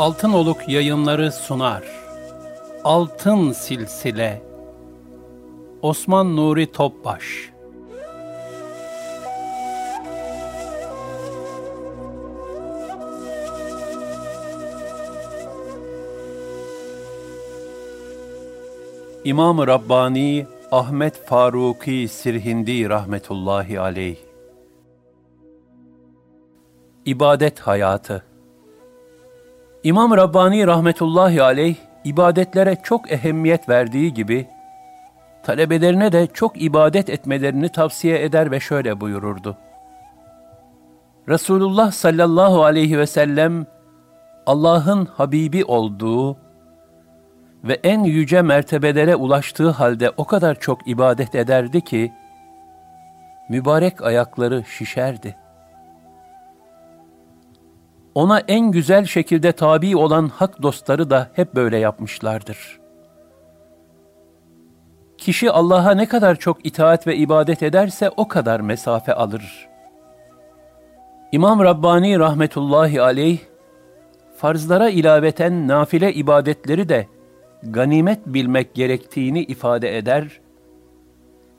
Altınoluk yayınları sunar. Altın Silsile. Osman Nuri Topbaş. İmam-ı Rabbani Ahmet Faruki Sirhindi rahmetullahi aleyh. İbadet hayatı İmam Rabbani rahmetullahi aleyh ibadetlere çok ehemmiyet verdiği gibi talebelerine de çok ibadet etmelerini tavsiye eder ve şöyle buyururdu. Resulullah sallallahu aleyhi ve sellem Allah'ın Habibi olduğu ve en yüce mertebelere ulaştığı halde o kadar çok ibadet ederdi ki mübarek ayakları şişerdi ona en güzel şekilde tabi olan hak dostları da hep böyle yapmışlardır. Kişi Allah'a ne kadar çok itaat ve ibadet ederse o kadar mesafe alır. İmam Rabbani rahmetullahi aleyh, farzlara ilaveten nafile ibadetleri de ganimet bilmek gerektiğini ifade eder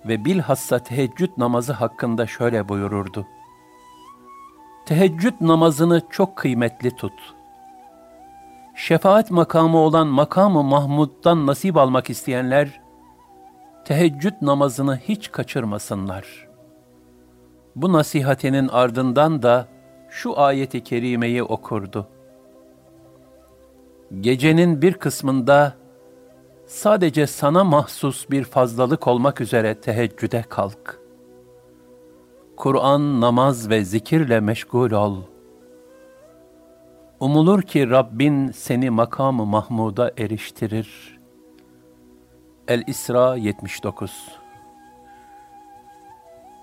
ve bilhassa teheccüd namazı hakkında şöyle buyururdu teheccüd namazını çok kıymetli tut. Şefaat makamı olan makamı Mahmud'dan nasip almak isteyenler, teheccüd namazını hiç kaçırmasınlar. Bu nasihatinin ardından da şu ayeti kerimeyi okurdu. Gecenin bir kısmında sadece sana mahsus bir fazlalık olmak üzere teheccüde kalk.'' Kur'an, namaz ve zikirle meşgul ol. Umulur ki Rabbin seni makamı Mahmud'a eriştirir. El-İsra 79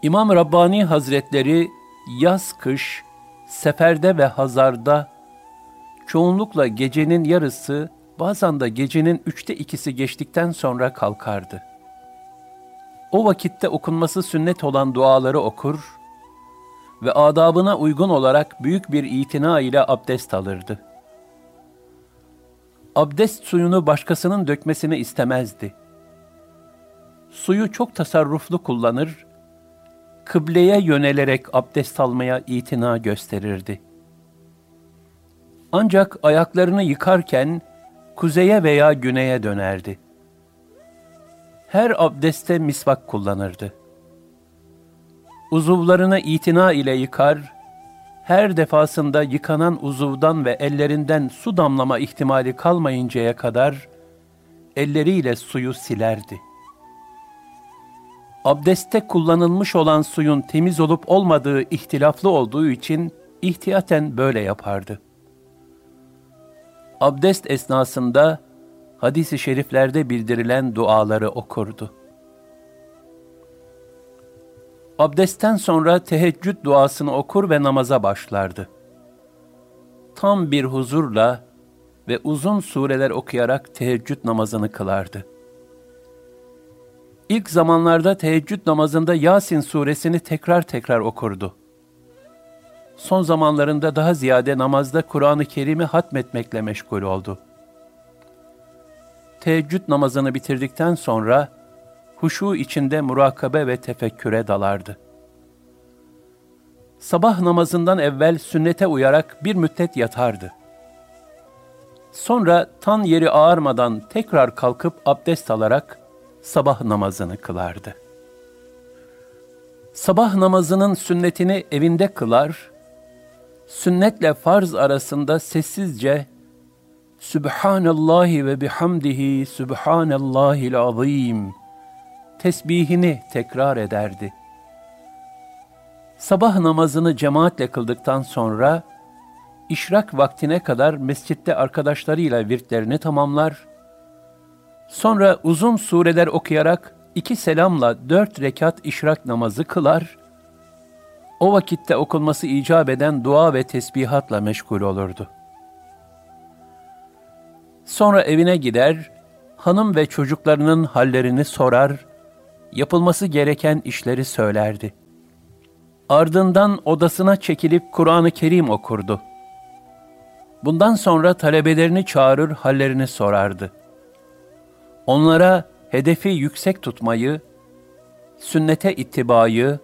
İmam Rabbani Hazretleri yaz-kış, seferde ve hazarda çoğunlukla gecenin yarısı, bazen de gecenin üçte ikisi geçtikten sonra kalkardı. O vakitte okunması sünnet olan duaları okur ve adabına uygun olarak büyük bir itina ile abdest alırdı. Abdest suyunu başkasının dökmesini istemezdi. Suyu çok tasarruflu kullanır, kıbleye yönelerek abdest almaya itina gösterirdi. Ancak ayaklarını yıkarken kuzeye veya güneye dönerdi. Her abdeste misvak kullanırdı uzuvlarını itina ile yıkar, her defasında yıkanan uzuvdan ve ellerinden su damlama ihtimali kalmayıncaya kadar elleriyle suyu silerdi. Abdeste kullanılmış olan suyun temiz olup olmadığı ihtilaflı olduğu için ihtiyaten böyle yapardı. Abdest esnasında hadis-i şeriflerde bildirilen duaları okurdu. Abdestten sonra teheccüd duasını okur ve namaza başlardı. Tam bir huzurla ve uzun sureler okuyarak teheccüd namazını kılardı. İlk zamanlarda teheccüd namazında Yasin suresini tekrar tekrar okurdu. Son zamanlarında daha ziyade namazda Kur'an-ı Kerim'i hatmetmekle meşgul oldu. Teheccüd namazını bitirdikten sonra huşu içinde murakabe ve tefekküre dalardı. Sabah namazından evvel sünnete uyarak bir müddet yatardı. Sonra tan yeri ağarmadan tekrar kalkıp abdest alarak sabah namazını kılardı. Sabah namazının sünnetini evinde kılar, sünnetle farz arasında sessizce Sübhanallahi ve bihamdihi Sübhanallahil azim tesbihini tekrar ederdi. Sabah namazını cemaatle kıldıktan sonra, işrak vaktine kadar mescitte arkadaşlarıyla virtlerini tamamlar, sonra uzun sureler okuyarak iki selamla dört rekat işrak namazı kılar, o vakitte okunması icap eden dua ve tesbihatla meşgul olurdu. Sonra evine gider, hanım ve çocuklarının hallerini sorar, yapılması gereken işleri söylerdi. Ardından odasına çekilip Kur'an-ı Kerim okurdu. Bundan sonra talebelerini çağırır, hallerini sorardı. Onlara hedefi yüksek tutmayı, sünnete ittibayı,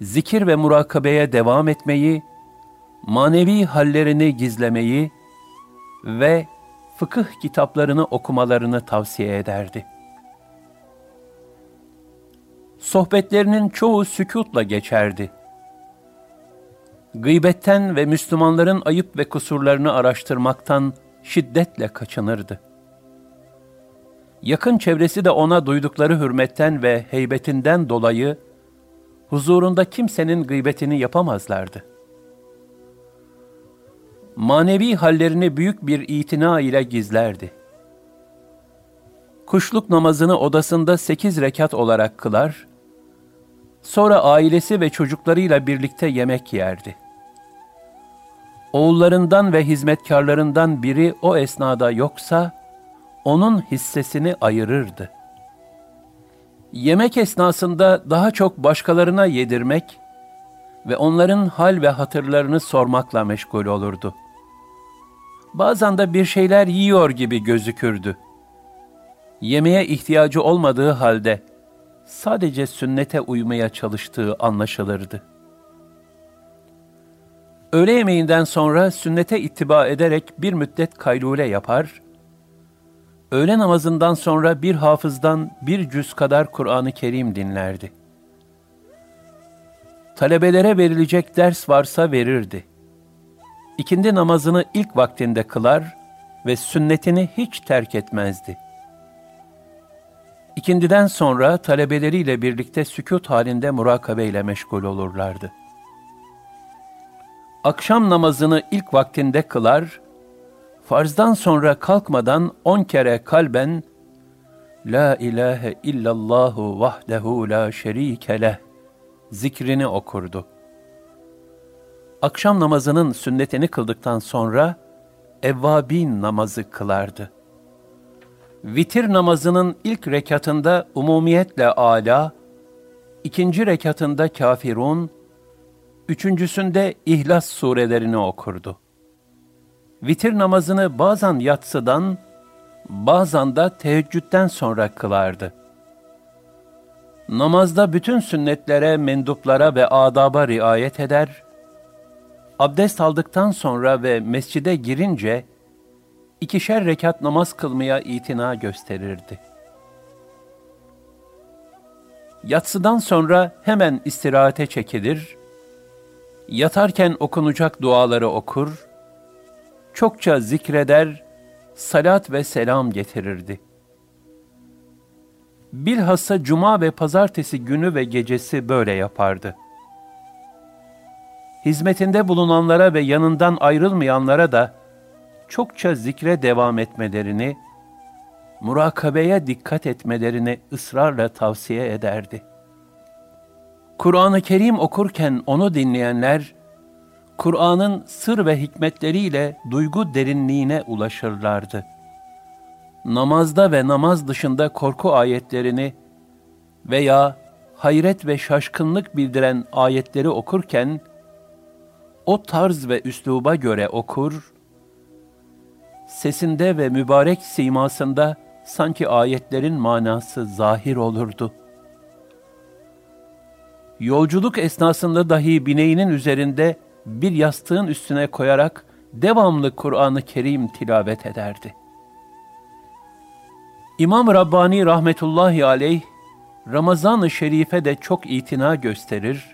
zikir ve murakabeye devam etmeyi, manevi hallerini gizlemeyi ve fıkıh kitaplarını okumalarını tavsiye ederdi. Sohbetlerinin çoğu sükutla geçerdi. Gıybetten ve Müslümanların ayıp ve kusurlarını araştırmaktan şiddetle kaçınırdı. Yakın çevresi de ona duydukları hürmetten ve heybetinden dolayı huzurunda kimsenin gıybetini yapamazlardı. Manevi hallerini büyük bir itina ile gizlerdi. Kuşluk namazını odasında sekiz rekat olarak kılar, sonra ailesi ve çocuklarıyla birlikte yemek yerdi. Oğullarından ve hizmetkarlarından biri o esnada yoksa, onun hissesini ayırırdı. Yemek esnasında daha çok başkalarına yedirmek ve onların hal ve hatırlarını sormakla meşgul olurdu. Bazen de bir şeyler yiyor gibi gözükürdü. Yemeğe ihtiyacı olmadığı halde sadece sünnete uymaya çalıştığı anlaşılırdı. Öğle yemeğinden sonra sünnete ittiba ederek bir müddet kaylule yapar, öğle namazından sonra bir hafızdan bir cüz kadar Kur'an-ı Kerim dinlerdi. Talebelere verilecek ders varsa verirdi. İkindi namazını ilk vaktinde kılar ve sünnetini hiç terk etmezdi. İkindiden sonra talebeleriyle birlikte sükut halinde murakabe ile meşgul olurlardı. Akşam namazını ilk vaktinde kılar farzdan sonra kalkmadan on kere kalben La ilahe illallahu vahdehu la şerike zikrini okurdu. Akşam namazının sünnetini kıldıktan sonra evvabin namazı kılardı. Vitir namazının ilk rekatında umumiyetle ala, ikinci rekatında kafirun, üçüncüsünde İhlas surelerini okurdu vitir namazını bazen yatsıdan, bazen de teheccüden sonra kılardı. Namazda bütün sünnetlere, menduplara ve adaba riayet eder, abdest aldıktan sonra ve mescide girince, ikişer rekat namaz kılmaya itina gösterirdi. Yatsıdan sonra hemen istirahate çekilir, yatarken okunacak duaları okur, çokça zikreder, salat ve selam getirirdi. Bilhassa cuma ve pazartesi günü ve gecesi böyle yapardı. Hizmetinde bulunanlara ve yanından ayrılmayanlara da çokça zikre devam etmelerini, murakabeye dikkat etmelerini ısrarla tavsiye ederdi. Kur'an-ı Kerim okurken onu dinleyenler, Kur'an'ın sır ve hikmetleriyle duygu derinliğine ulaşırlardı. Namazda ve namaz dışında korku ayetlerini veya hayret ve şaşkınlık bildiren ayetleri okurken, o tarz ve üsluba göre okur, sesinde ve mübarek simasında sanki ayetlerin manası zahir olurdu. Yolculuk esnasında dahi bineğinin üzerinde bir yastığın üstüne koyarak devamlı Kur'an-ı Kerim tilavet ederdi. İmam Rabbani rahmetullahi aleyh, Ramazan-ı Şerif'e de çok itina gösterir,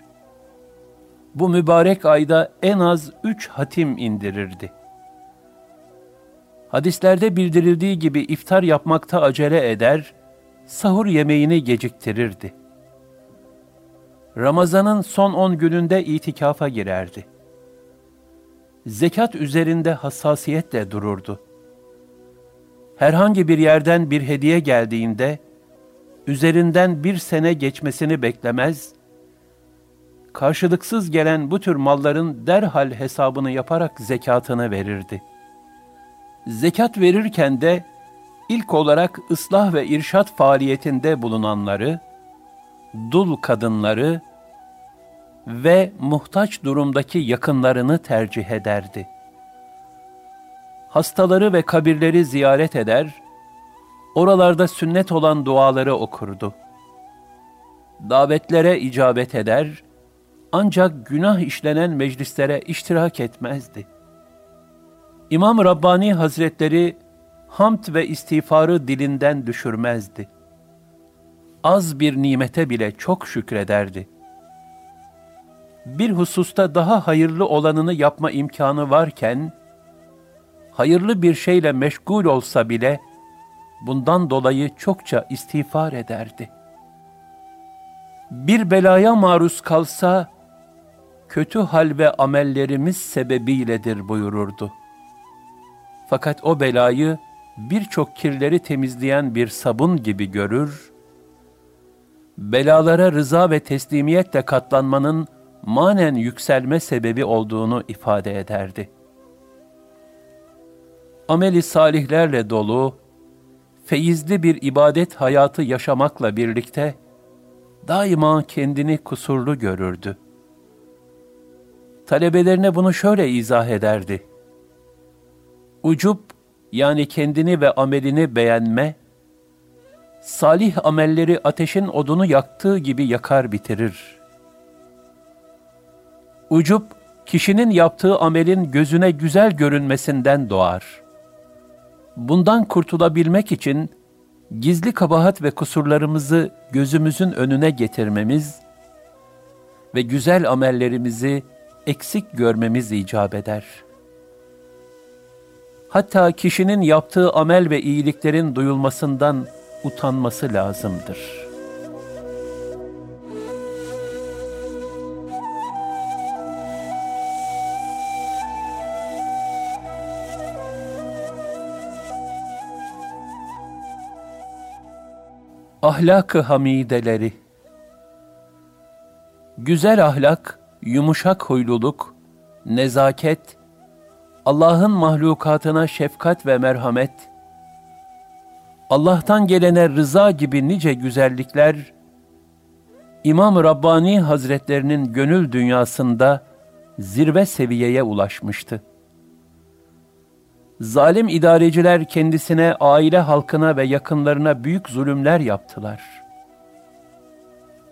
bu mübarek ayda en az üç hatim indirirdi. Hadislerde bildirildiği gibi iftar yapmakta acele eder, sahur yemeğini geciktirirdi. Ramazan'ın son on gününde itikafa girerdi zekat üzerinde hassasiyetle dururdu. Herhangi bir yerden bir hediye geldiğinde, üzerinden bir sene geçmesini beklemez, karşılıksız gelen bu tür malların derhal hesabını yaparak zekatını verirdi. Zekat verirken de ilk olarak ıslah ve irşat faaliyetinde bulunanları, dul kadınları, ve muhtaç durumdaki yakınlarını tercih ederdi. hastaları ve kabirleri ziyaret eder, oralarda sünnet olan duaları okurdu. Davetlere icabet eder, ancak günah işlenen meclislere iştirak etmezdi. İmam Rabbani Hazretleri hamd ve istiğfarı dilinden düşürmezdi. Az bir nimete bile çok şükrederdi. Bir hususta daha hayırlı olanını yapma imkanı varken, hayırlı bir şeyle meşgul olsa bile, bundan dolayı çokça istiğfar ederdi. Bir belaya maruz kalsa, kötü hal ve amellerimiz sebebiyledir buyururdu. Fakat o belayı birçok kirleri temizleyen bir sabun gibi görür, belalara rıza ve teslimiyetle katlanmanın manen yükselme sebebi olduğunu ifade ederdi. Ameli salihlerle dolu, feyizli bir ibadet hayatı yaşamakla birlikte, daima kendini kusurlu görürdü. Talebelerine bunu şöyle izah ederdi. Ucup yani kendini ve amelini beğenme, salih amelleri ateşin odunu yaktığı gibi yakar bitirir. Ucup, kişinin yaptığı amelin gözüne güzel görünmesinden doğar. Bundan kurtulabilmek için gizli kabahat ve kusurlarımızı gözümüzün önüne getirmemiz ve güzel amellerimizi eksik görmemiz icap eder.'' hatta kişinin yaptığı amel ve iyiliklerin duyulmasından utanması lazımdır. Ahlak-ı hamideleri Güzel ahlak, yumuşak huyluluk, nezaket, Allah'ın mahlukatına şefkat ve merhamet, Allah'tan gelene rıza gibi nice güzellikler, İmam Rabbani Hazretlerinin gönül dünyasında zirve seviyeye ulaşmıştı. Zalim idareciler kendisine, aile halkına ve yakınlarına büyük zulümler yaptılar.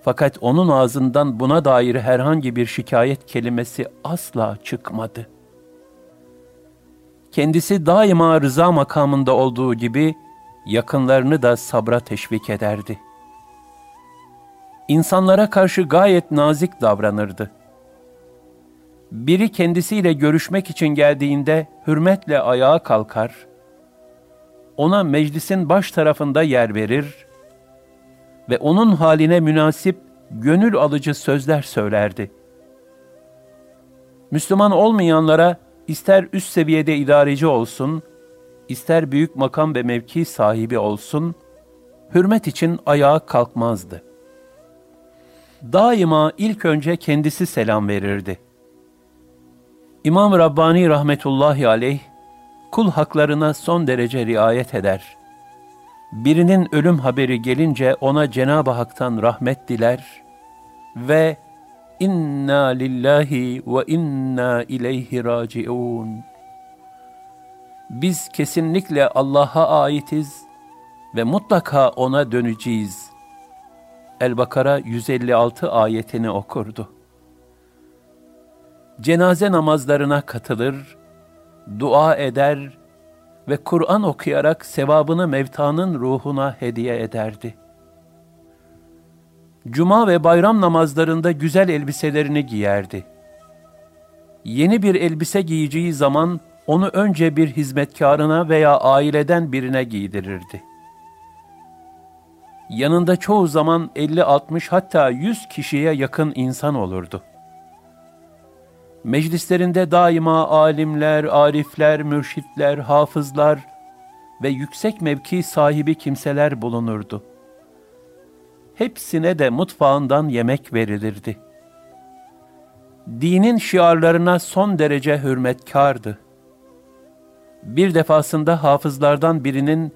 Fakat onun ağzından buna dair herhangi bir şikayet kelimesi asla çıkmadı.'' kendisi daima rıza makamında olduğu gibi yakınlarını da sabra teşvik ederdi. İnsanlara karşı gayet nazik davranırdı. Biri kendisiyle görüşmek için geldiğinde hürmetle ayağa kalkar, ona meclisin baş tarafında yer verir ve onun haline münasip gönül alıcı sözler söylerdi. Müslüman olmayanlara ister üst seviyede idareci olsun, ister büyük makam ve mevki sahibi olsun, hürmet için ayağa kalkmazdı. Daima ilk önce kendisi selam verirdi. İmam Rabbani rahmetullahi aleyh, kul haklarına son derece riayet eder. Birinin ölüm haberi gelince ona Cenab-ı Hak'tan rahmet diler ve İnna lillahi ve inna ileyhi raciun. Biz kesinlikle Allah'a aitiz ve mutlaka ona döneceğiz. El-Bakara 156 ayetini okurdu. Cenaze namazlarına katılır, dua eder ve Kur'an okuyarak sevabını mevtanın ruhuna hediye ederdi.'' Cuma ve bayram namazlarında güzel elbiselerini giyerdi. Yeni bir elbise giyeceği zaman onu önce bir hizmetkarına veya aileden birine giydirirdi. Yanında çoğu zaman 50-60 hatta 100 kişiye yakın insan olurdu. Meclislerinde daima alimler, arifler, mürşitler, hafızlar ve yüksek mevki sahibi kimseler bulunurdu hepsine de mutfağından yemek verilirdi. Dinin şiarlarına son derece hürmetkardı. Bir defasında hafızlardan birinin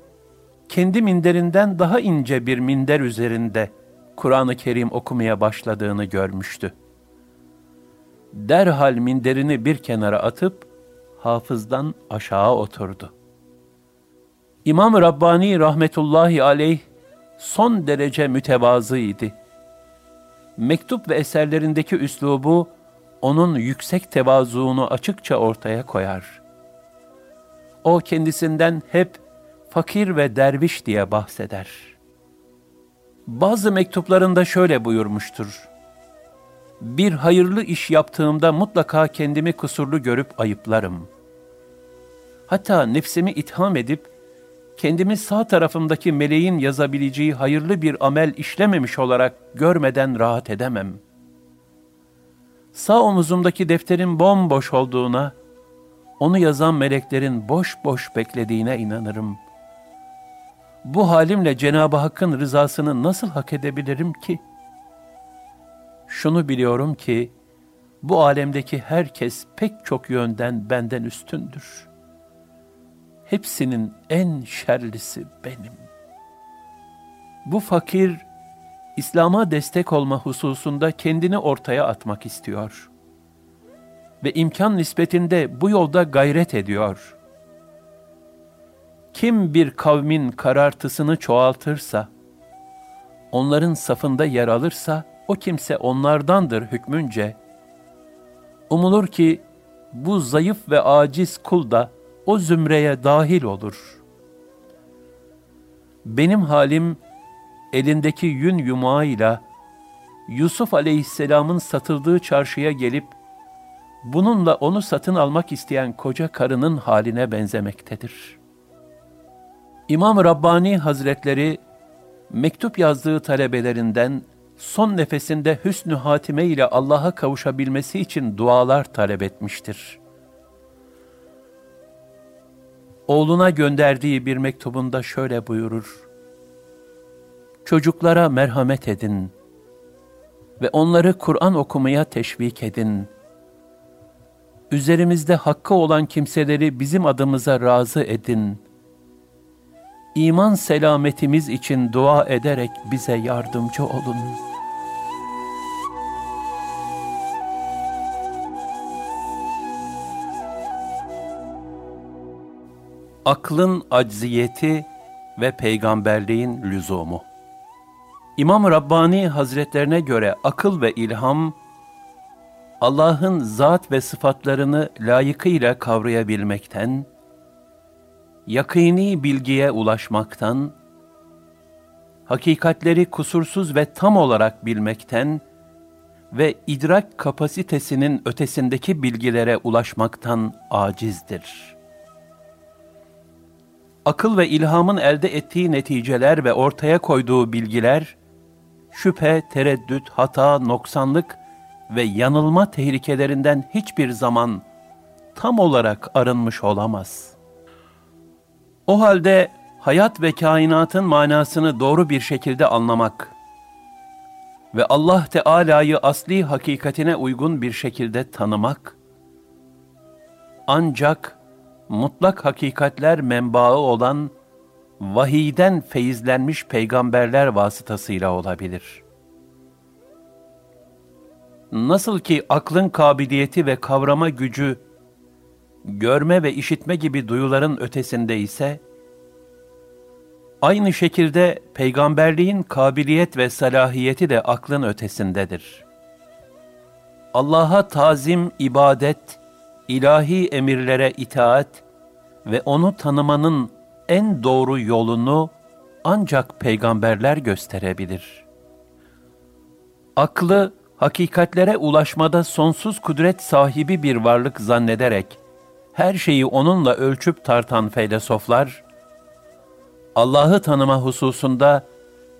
kendi minderinden daha ince bir minder üzerinde Kur'an-ı Kerim okumaya başladığını görmüştü. Derhal minderini bir kenara atıp hafızdan aşağı oturdu. İmam Rabbani rahmetullahi aleyh son derece mütevazıydı. Mektup ve eserlerindeki üslubu onun yüksek tevazuunu açıkça ortaya koyar. O kendisinden hep fakir ve derviş diye bahseder. Bazı mektuplarında şöyle buyurmuştur. Bir hayırlı iş yaptığımda mutlaka kendimi kusurlu görüp ayıplarım. Hatta nefsimi itham edip, kendimi sağ tarafımdaki meleğin yazabileceği hayırlı bir amel işlememiş olarak görmeden rahat edemem. Sağ omuzumdaki defterin bomboş olduğuna, onu yazan meleklerin boş boş beklediğine inanırım. Bu halimle Cenab-ı Hakk'ın rızasını nasıl hak edebilirim ki? Şunu biliyorum ki, bu alemdeki herkes pek çok yönden benden üstündür. Hepsinin en şerlisi benim. Bu fakir, İslam'a destek olma hususunda kendini ortaya atmak istiyor. Ve imkan nispetinde bu yolda gayret ediyor. Kim bir kavmin karartısını çoğaltırsa, onların safında yer alırsa, o kimse onlardandır hükmünce. Umulur ki bu zayıf ve aciz kul da o zümreye dahil olur. Benim halim elindeki yün yumağıyla Yusuf aleyhisselamın satıldığı çarşıya gelip bununla onu satın almak isteyen koca karının haline benzemektedir. İmam Rabbani Hazretleri mektup yazdığı talebelerinden son nefesinde hüsnü hatime ile Allah'a kavuşabilmesi için dualar talep etmiştir. Oğluna gönderdiği bir mektubunda şöyle buyurur. Çocuklara merhamet edin ve onları Kur'an okumaya teşvik edin. Üzerimizde hakkı olan kimseleri bizim adımıza razı edin. İman selametimiz için dua ederek bize yardımcı olun.'' Aklın acziyeti ve peygamberliğin lüzumu. İmam Rabbani Hazretlerine göre akıl ve ilham, Allah'ın zat ve sıfatlarını layıkıyla kavrayabilmekten, yakini bilgiye ulaşmaktan, hakikatleri kusursuz ve tam olarak bilmekten ve idrak kapasitesinin ötesindeki bilgilere ulaşmaktan acizdir.'' akıl ve ilhamın elde ettiği neticeler ve ortaya koyduğu bilgiler, şüphe, tereddüt, hata, noksanlık ve yanılma tehlikelerinden hiçbir zaman tam olarak arınmış olamaz. O halde hayat ve kainatın manasını doğru bir şekilde anlamak ve Allah Teala'yı asli hakikatine uygun bir şekilde tanımak, ancak mutlak hakikatler menbaı olan vahiyden feyizlenmiş peygamberler vasıtasıyla olabilir. Nasıl ki aklın kabiliyeti ve kavrama gücü, görme ve işitme gibi duyuların ötesinde ise, aynı şekilde peygamberliğin kabiliyet ve salahiyeti de aklın ötesindedir. Allah'a tazim, ibadet, ilahi emirlere itaat ve onu tanımanın en doğru yolunu ancak peygamberler gösterebilir. Aklı, hakikatlere ulaşmada sonsuz kudret sahibi bir varlık zannederek, her şeyi onunla ölçüp tartan felsefler, Allah'ı tanıma hususunda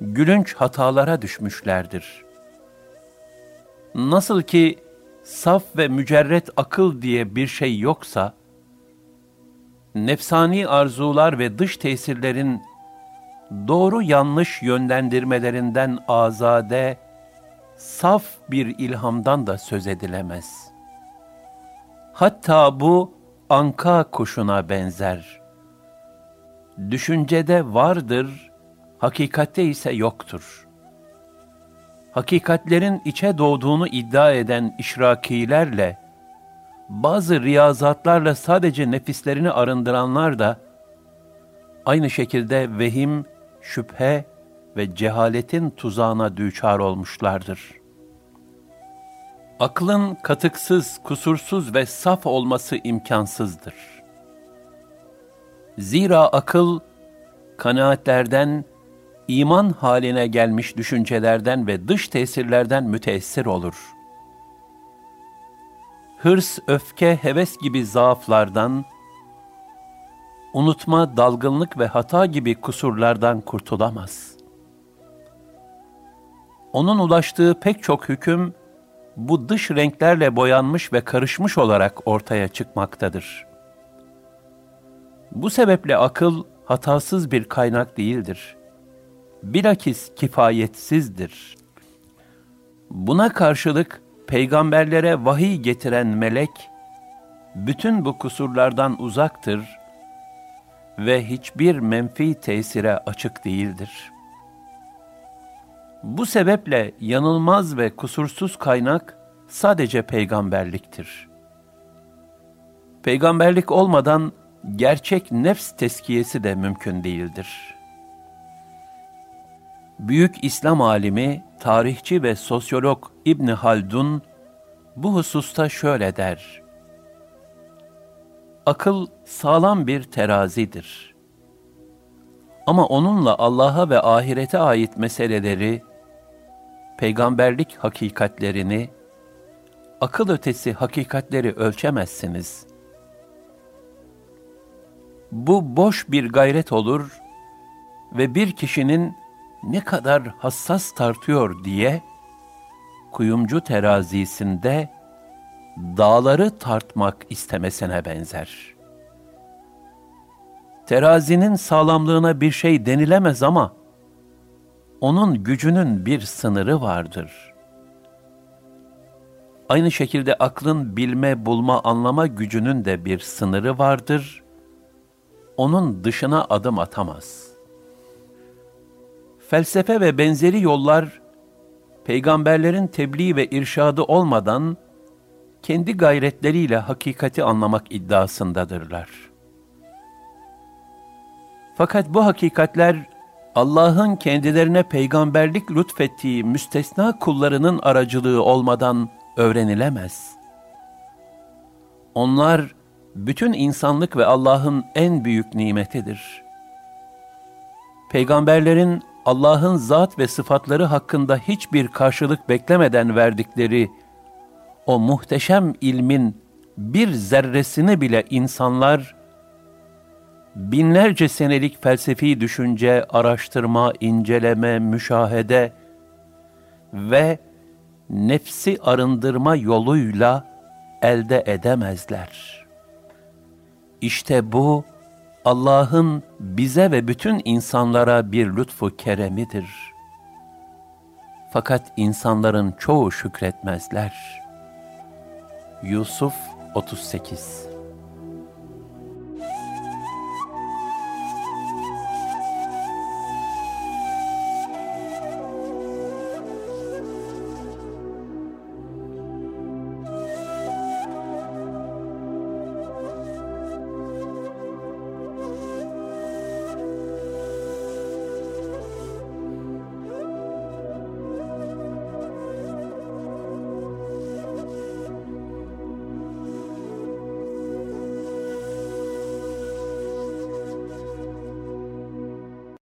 gülünç hatalara düşmüşlerdir. Nasıl ki saf ve mücerret akıl diye bir şey yoksa, nefsani arzular ve dış tesirlerin doğru yanlış yönlendirmelerinden azade, saf bir ilhamdan da söz edilemez. Hatta bu anka kuşuna benzer. Düşüncede vardır, hakikatte ise yoktur.'' hakikatlerin içe doğduğunu iddia eden işrakilerle bazı riyazatlarla sadece nefislerini arındıranlar da aynı şekilde vehim, şüphe ve cehaletin tuzağına düçar olmuşlardır. Aklın katıksız, kusursuz ve saf olması imkansızdır. Zira akıl, kanaatlerden, iman haline gelmiş düşüncelerden ve dış tesirlerden müteessir olur. Hırs, öfke, heves gibi zaaflardan, unutma, dalgınlık ve hata gibi kusurlardan kurtulamaz. Onun ulaştığı pek çok hüküm, bu dış renklerle boyanmış ve karışmış olarak ortaya çıkmaktadır. Bu sebeple akıl hatasız bir kaynak değildir. Bilakis kifayetsizdir. Buna karşılık peygamberlere vahiy getiren melek, bütün bu kusurlardan uzaktır ve hiçbir menfi tesire açık değildir.'' Bu sebeple yanılmaz ve kusursuz kaynak sadece peygamberliktir. Peygamberlik olmadan gerçek nefs teskiyesi de mümkün değildir. Büyük İslam alimi, tarihçi ve sosyolog İbn Haldun bu hususta şöyle der: Akıl sağlam bir terazidir. Ama onunla Allah'a ve ahirete ait meseleleri peygamberlik hakikatlerini, akıl ötesi hakikatleri ölçemezsiniz. Bu boş bir gayret olur ve bir kişinin ne kadar hassas tartıyor diye kuyumcu terazisinde dağları tartmak istemesine benzer. Terazinin sağlamlığına bir şey denilemez ama onun gücünün bir sınırı vardır. Aynı şekilde aklın bilme, bulma, anlama gücünün de bir sınırı vardır. Onun dışına adım atamaz. Felsefe ve benzeri yollar, peygamberlerin tebliğ ve irşadı olmadan, kendi gayretleriyle hakikati anlamak iddiasındadırlar. Fakat bu hakikatler Allah'ın kendilerine peygamberlik lütfettiği müstesna kullarının aracılığı olmadan öğrenilemez. Onlar bütün insanlık ve Allah'ın en büyük nimetidir. Peygamberlerin Allah'ın zat ve sıfatları hakkında hiçbir karşılık beklemeden verdikleri o muhteşem ilmin bir zerresini bile insanlar binlerce senelik felsefi düşünce, araştırma, inceleme, müşahede ve nefsi arındırma yoluyla elde edemezler. İşte bu Allah'ın bize ve bütün insanlara bir lütfu keremidir. Fakat insanların çoğu şükretmezler. Yusuf 38